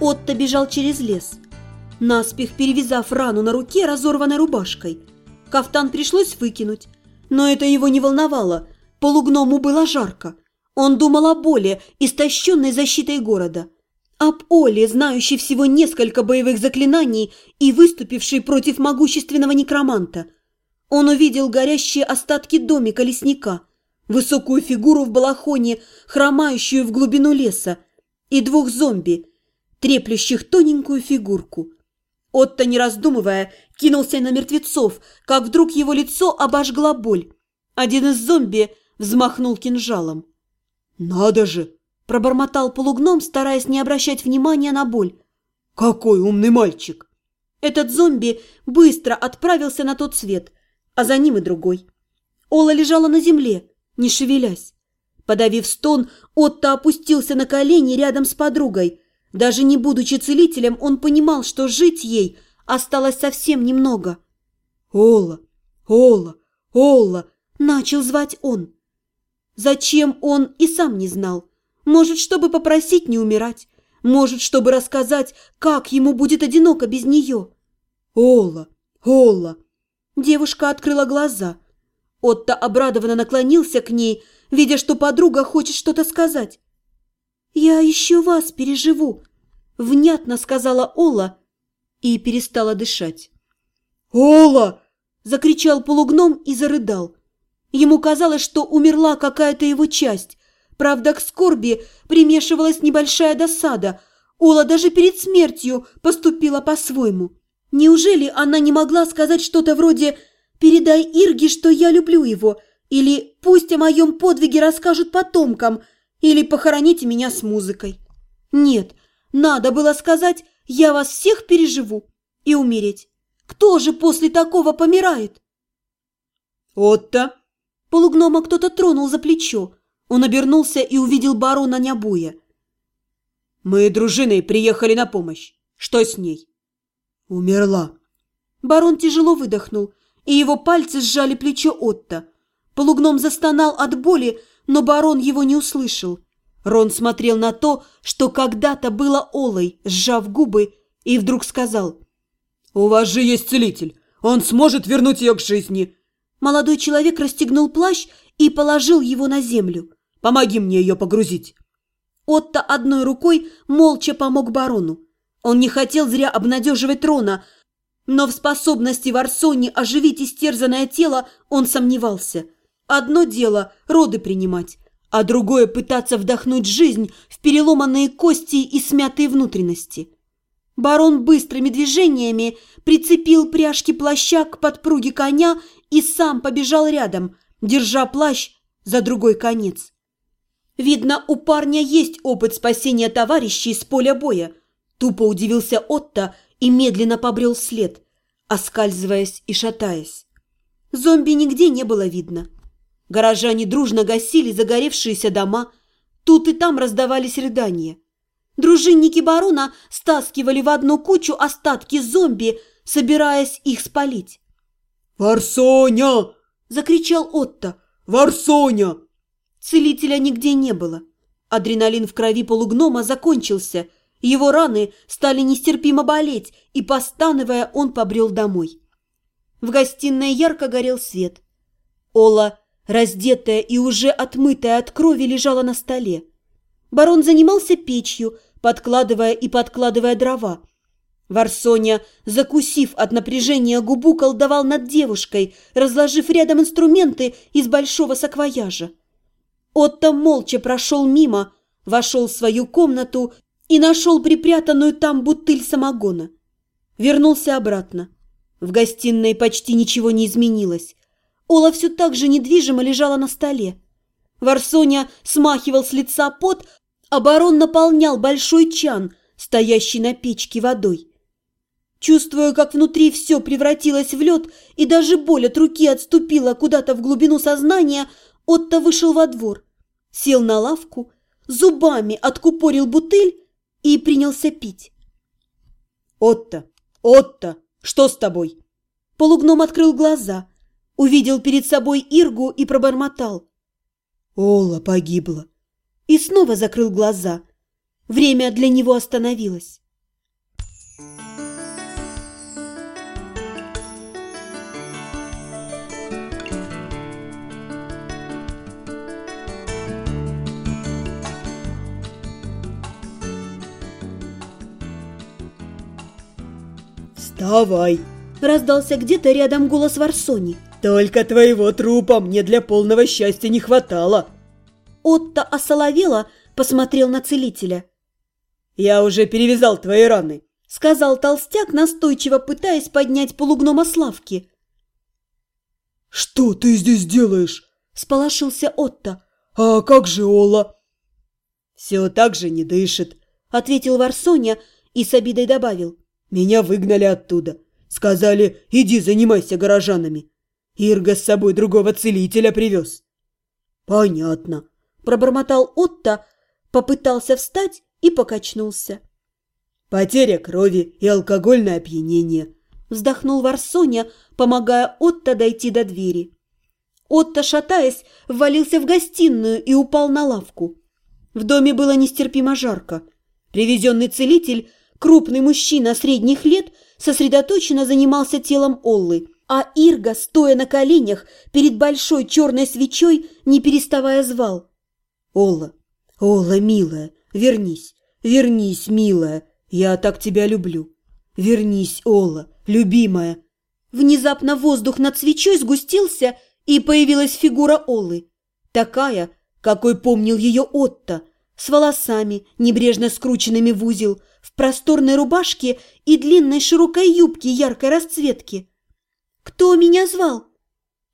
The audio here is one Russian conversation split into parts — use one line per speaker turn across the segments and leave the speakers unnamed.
Отто бежал через лес, наспех перевязав рану на руке разорванной рубашкой. Кафтан пришлось выкинуть, но это его не волновало, полугному было жарко. Он думал о боли, истощенной защитой города. Об Оле, знающей всего несколько боевых заклинаний и выступившей против могущественного некроманта. Он увидел горящие остатки домика лесника, высокую фигуру в балахоне, хромающую в глубину леса, и двух зомби – треплющих тоненькую фигурку. Отто, не раздумывая, кинулся на мертвецов, как вдруг его лицо обожгла боль. Один из зомби взмахнул кинжалом.
«Надо же!»
– пробормотал полугном, стараясь не обращать внимания на боль.
«Какой умный мальчик!»
Этот зомби быстро отправился на тот свет, а за ним и другой. Ола лежала на земле, не шевелясь. Подавив стон, Отто опустился на колени рядом с подругой – даже не будучи целителем, он понимал, что жить ей осталось совсем немного.
«Ола! Ола! Ола!»
– начал звать он. Зачем он и сам не знал. Может, чтобы попросить не умирать. Может, чтобы рассказать, как ему будет одиноко без нее.
«Ола! Ола!»
Девушка открыла глаза. Отто обрадованно наклонился к ней, видя, что подруга хочет что-то сказать. «Я еще вас переживу», – внятно сказала Ола и перестала дышать.
«Ола!»
– закричал полугном и зарыдал. Ему казалось, что умерла какая-то его часть. Правда, к скорби примешивалась небольшая досада. Ола даже перед смертью поступила по-своему. Неужели она не могла сказать что-то вроде «Передай Ирге, что я люблю его» или «Пусть о моем подвиге расскажут потомкам», или похороните меня с музыкой. Нет, надо было сказать «я вас всех переживу» и умереть. Кто же после такого помирает?
Отто!
Полугнома кто-то тронул за плечо. Он обернулся и увидел барона Нябуя.
Мы дружиной приехали на помощь. Что с ней?
Умерла. Барон тяжело выдохнул, и его пальцы сжали плечо Отто. Полугном застонал от боли, но барон его не услышал. Рон смотрел на то, что когда-то было Олой, сжав губы, и вдруг сказал.
«У вас же есть целитель. Он сможет вернуть ее к жизни».
Молодой человек расстегнул плащ и положил его на землю.
«Помоги мне ее погрузить».
Отто одной рукой молча помог барону. Он не хотел зря обнадеживать Рона, но в способности Варсони оживить истерзанное тело он сомневался – Одно дело – роды принимать, а другое – пытаться вдохнуть жизнь в переломанные кости и смятые внутренности. Барон быстрыми движениями прицепил пряжки плаща к подпруге коня и сам побежал рядом, держа плащ за другой конец. Видно, у парня есть опыт спасения товарищей с поля боя. Тупо удивился Отто и медленно побрел вслед, оскальзываясь и шатаясь. Зомби нигде не было видно. Горожане дружно гасили загоревшиеся дома. Тут и там раздавались рыдания. Дружинники барона стаскивали в одну кучу остатки зомби, собираясь их спалить.
«Варсоня!»
– закричал Отто.
«Варсоня!»
Целителя нигде не было. Адреналин в крови полугнома закончился. Его раны стали нестерпимо болеть, и, постановая, он побрел домой. В гостиной ярко горел свет. Ола раздетая и уже отмытая от крови, лежала на столе. Барон занимался печью, подкладывая и подкладывая дрова. Варсоня, закусив от напряжения губу, колдовал над девушкой, разложив рядом инструменты из большого саквояжа. Отто молча прошел мимо, вошел в свою комнату и нашел припрятанную там бутыль самогона. Вернулся обратно. В гостиной почти ничего не изменилось. Ола все так же недвижимо лежала на столе. Варсоня смахивал с лица пот, барон наполнял большой чан, стоящий на печке водой. Чувствуя, как внутри все превратилось в лед, и даже боль от руки отступила куда-то в глубину сознания, Отто вышел во двор, сел на лавку, зубами откупорил бутыль и принялся пить.
«Отто! Отто! Что с тобой?»
Полугном открыл глаза, увидел перед собой Иргу и пробормотал.
«Ола погибла!»
И снова закрыл глаза. Время для него остановилось.
«Вставай!»
– раздался где-то рядом голос Варсони.
«Только твоего трупа мне для полного счастья не хватало!»
Отто осоловело посмотрел на целителя.
«Я уже перевязал твои раны», –
сказал толстяк, настойчиво пытаясь поднять полугнома Славки.
«Что ты здесь делаешь?»
– сполошился Отто.
«А как же Ола?» «Все так же не дышит», –
ответил Варсоня и с обидой добавил.
Меня выгнали оттуда. Сказали, иди занимайся горожанами. Ирга с собой другого целителя привез. Понятно.
Пробормотал Отто, попытался встать и покачнулся.
Потеря крови и алкогольное опьянение.
Вздохнул Варсоня, помогая Отто дойти до двери. Отто, шатаясь, ввалился в гостиную и упал на лавку. В доме было нестерпимо жарко. Привезенный целитель Крупный мужчина средних лет сосредоточенно занимался телом Оллы, а Ирга, стоя на коленях перед большой черной свечой, не переставая звал.
«Олла, Олла, милая, вернись, вернись, милая, я так тебя люблю. Вернись, Олла, любимая».
Внезапно воздух над свечой сгустился, и появилась фигура Оллы. Такая, какой помнил ее Отто, с волосами, небрежно скрученными в узел, просторной рубашке и длинной широкой юбке яркой расцветки. «Кто меня звал?»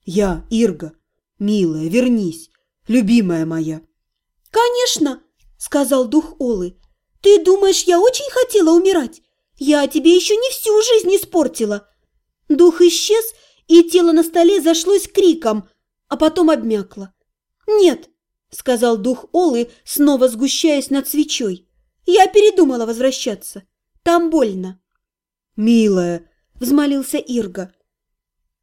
«Я, Ирга. Милая, вернись, любимая моя».
«Конечно!» – сказал дух Олы. «Ты думаешь, я очень хотела умирать? Я тебе еще не всю жизнь испортила». Дух исчез, и тело на столе зашлось криком, а потом обмякло. «Нет», – сказал дух Олы, снова сгущаясь над свечой. Я передумала возвращаться. Там больно.
«Милая!»
– взмолился Ирга.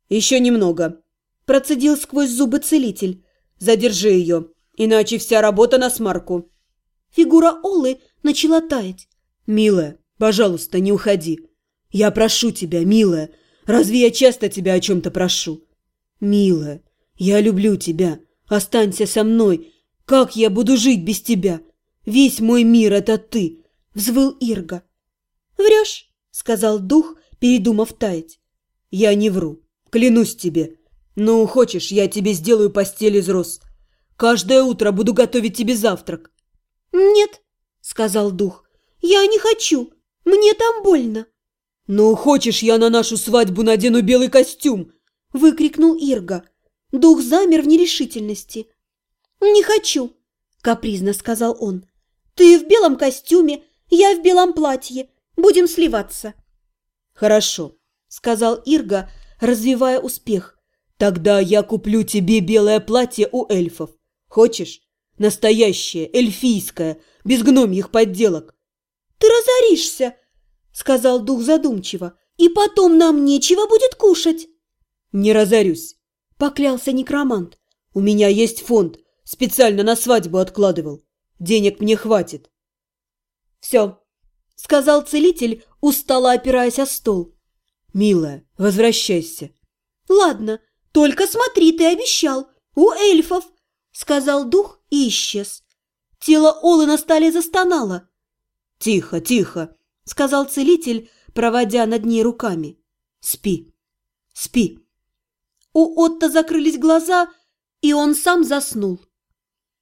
«Еще немного!» – процедил сквозь зубы целитель. «Задержи ее, иначе вся работа на смарку!»
Фигура Олы начала таять.
«Милая, пожалуйста, не уходи! Я прошу тебя, милая! Разве я часто тебя о чем-то прошу? Милая, я люблю тебя! Останься со мной! Как я буду жить без тебя? Весь мой мир – это ты!» – взвыл Ирга.
«Врешь!» – сказал дух, передумав таять.
«Я не вру. Клянусь тебе. Ну, хочешь, я тебе сделаю постель из роз. Каждое утро буду готовить тебе завтрак».
«Нет!» – сказал дух. «Я не хочу. Мне там больно».
«Ну, хочешь, я на нашу свадьбу надену белый костюм?»
– выкрикнул Ирга. Дух замер в нерешительности. «Не хочу!» – капризно сказал он. Ты в белом костюме, я в белом платье. Будем сливаться».
«Хорошо», — сказал Ирга, развивая успех. «Тогда я куплю тебе белое платье у эльфов. Хочешь? Настоящее, эльфийское, без гномьих подделок».
«Ты разоришься», — сказал дух задумчиво. «И потом нам нечего будет кушать».
«Не разорюсь», — поклялся некромант. «У меня есть фонд, специально на свадьбу откладывал. Денег мне хватит.
Все, сказал целитель, устало опираясь о стол.
Милая, возвращайся.
Ладно, только смотри, ты обещал. У эльфов, сказал дух и исчез. Тело Олы на столе застонало.
Тихо, тихо,
сказал целитель, проводя над ней руками.
Спи, спи.
У Отто закрылись глаза, и он сам заснул.